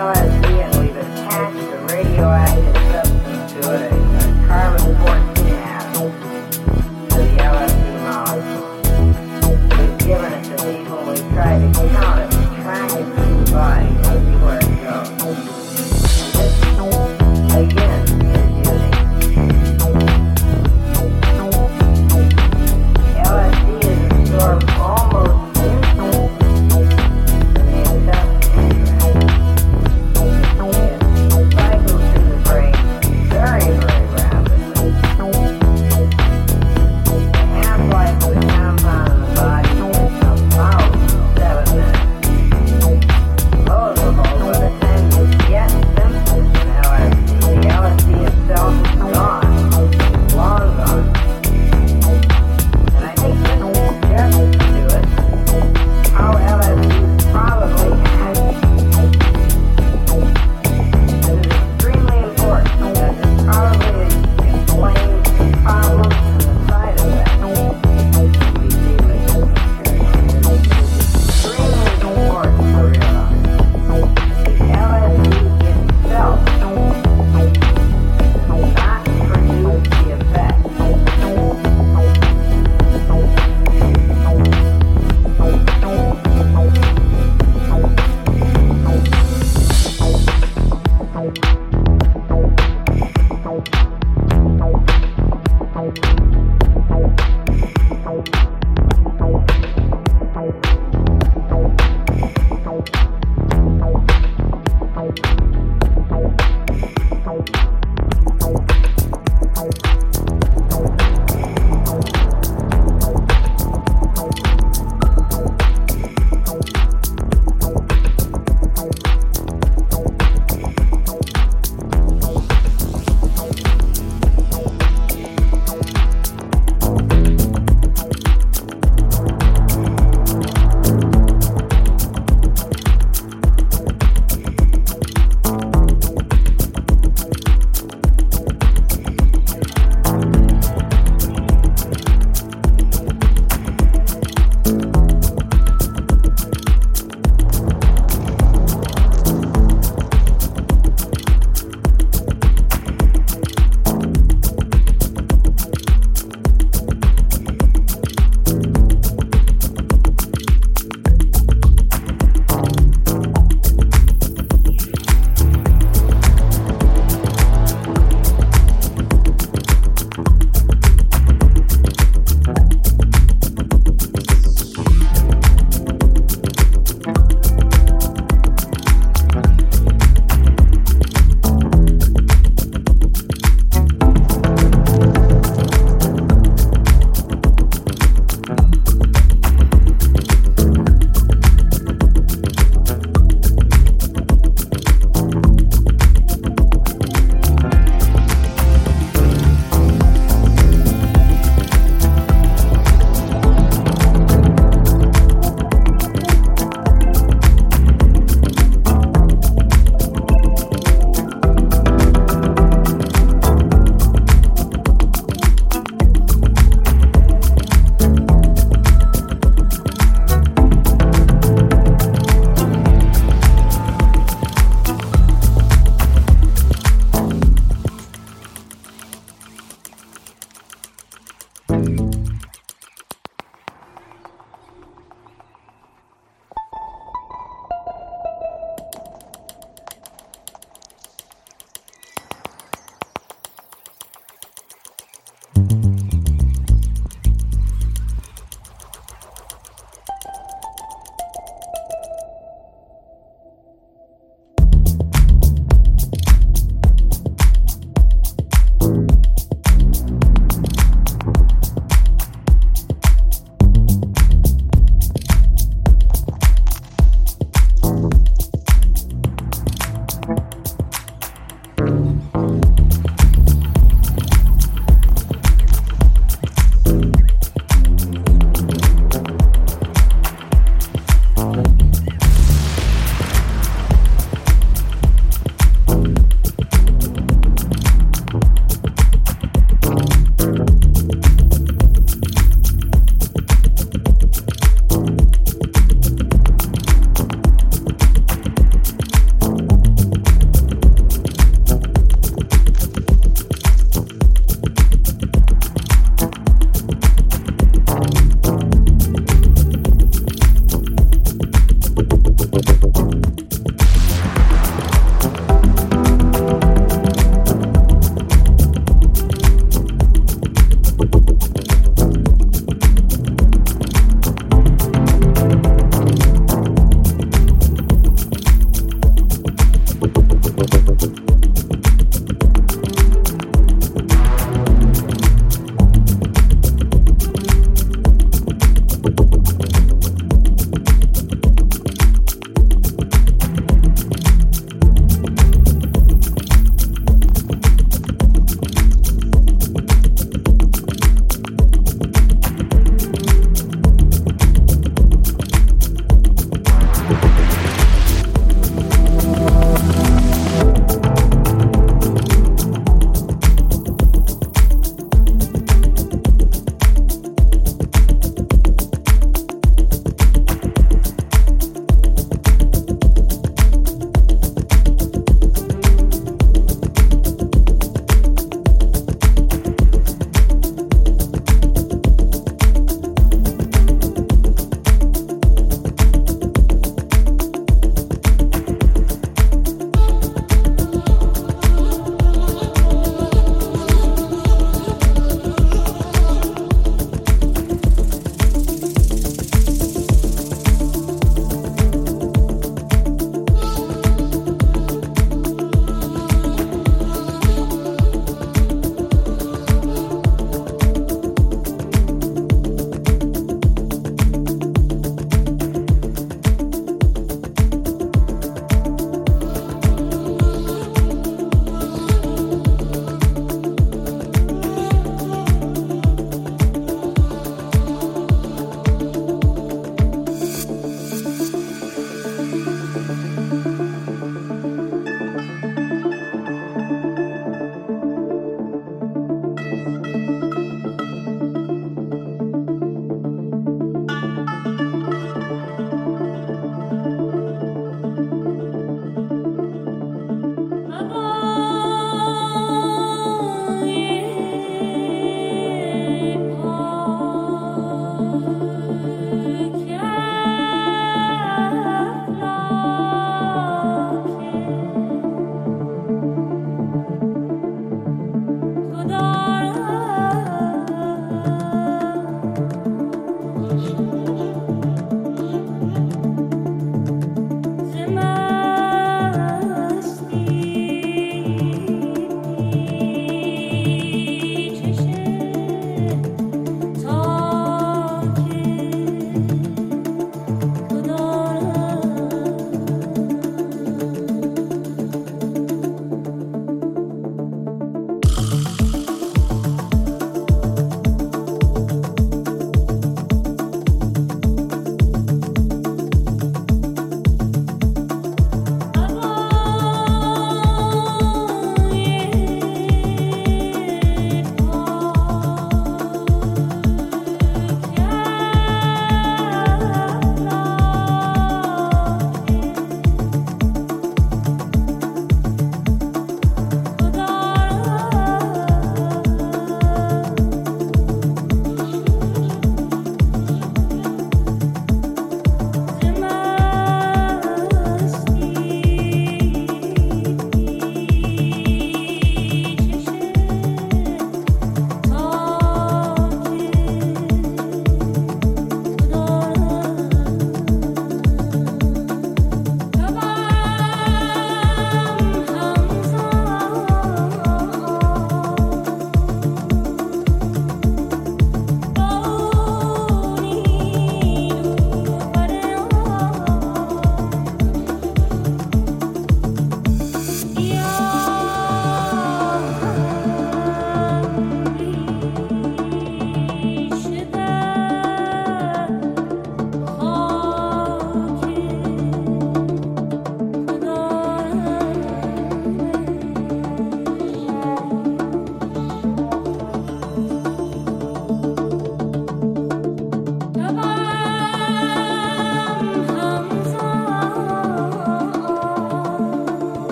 Now as we have attached the radioactive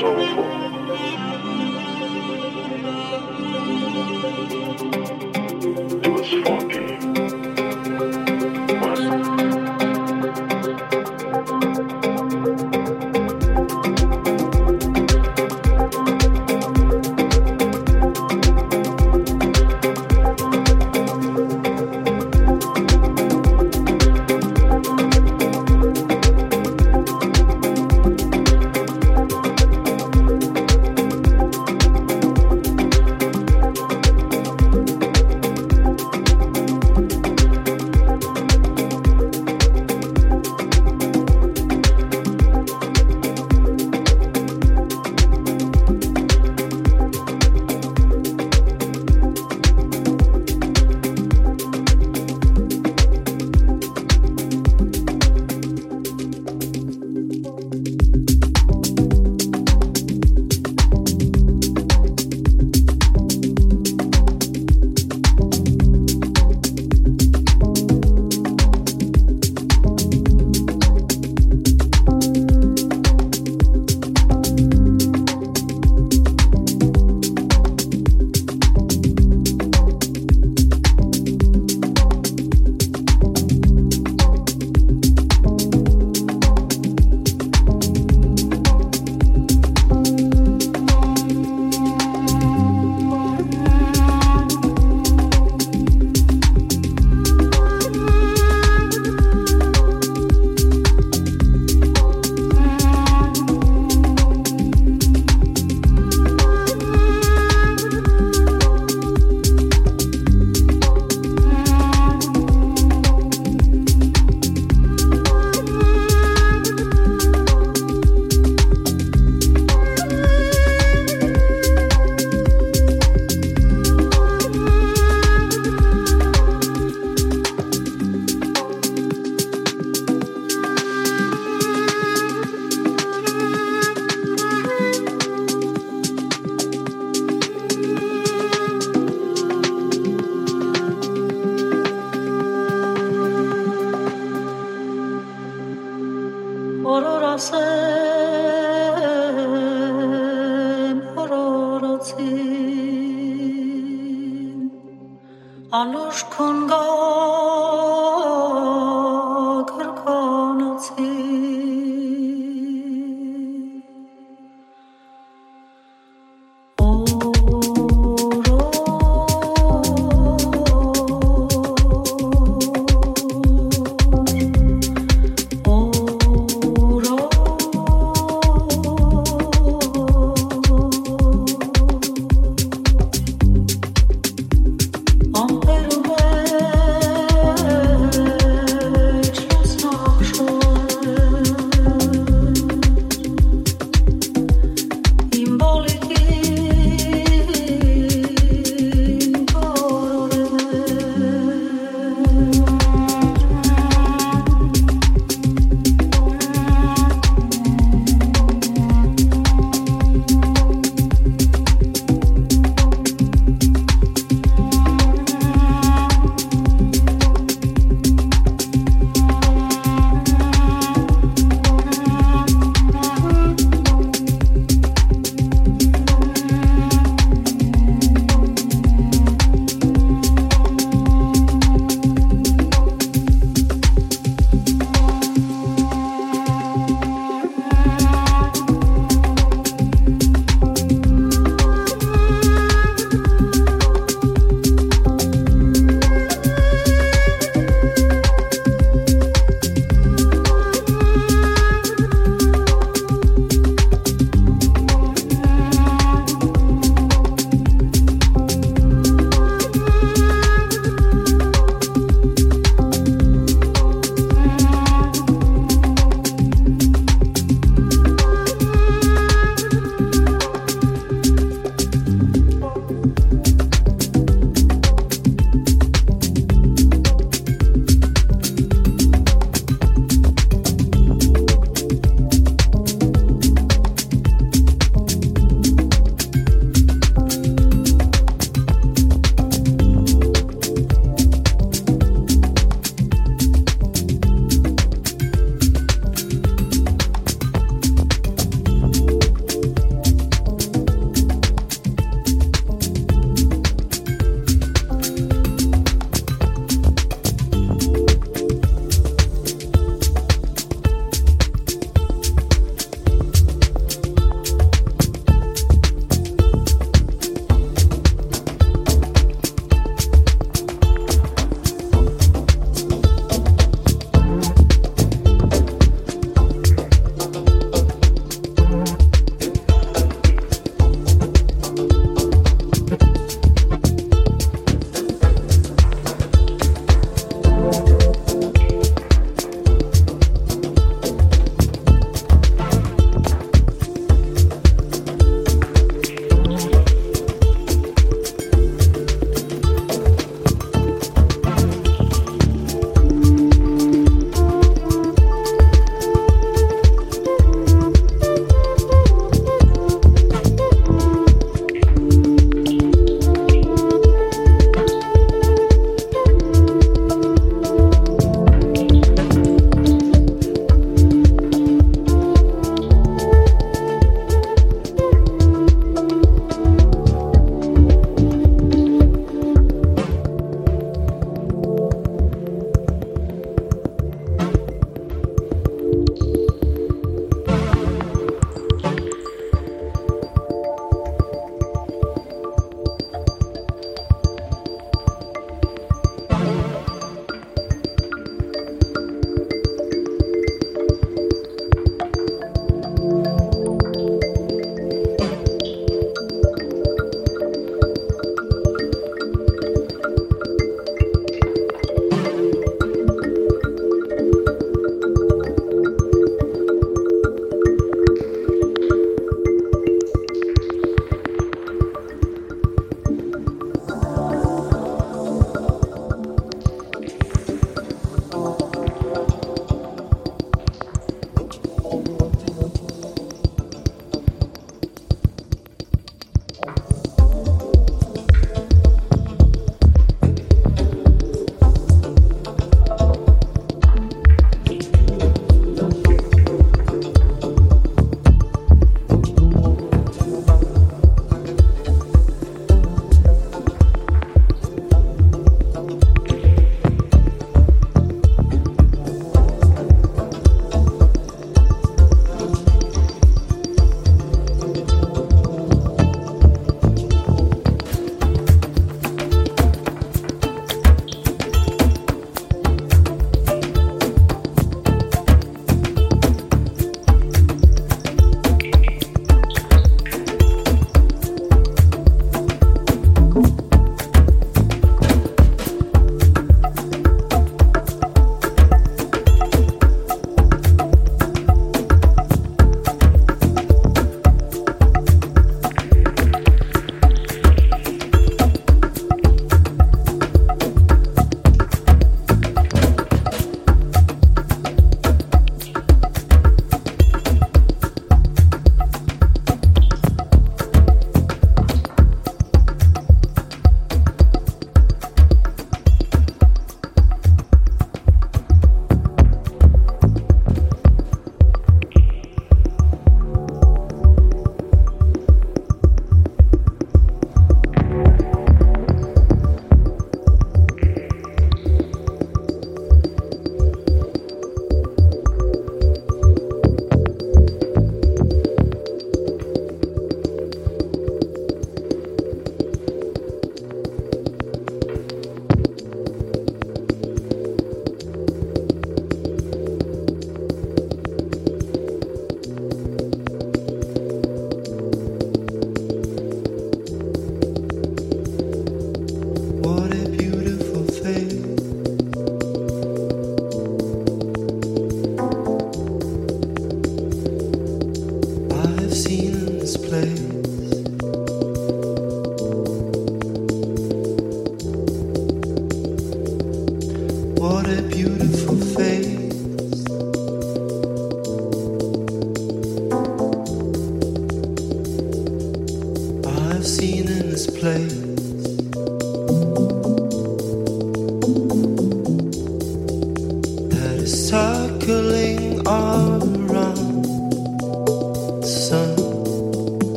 soulful.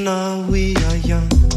Be we are all.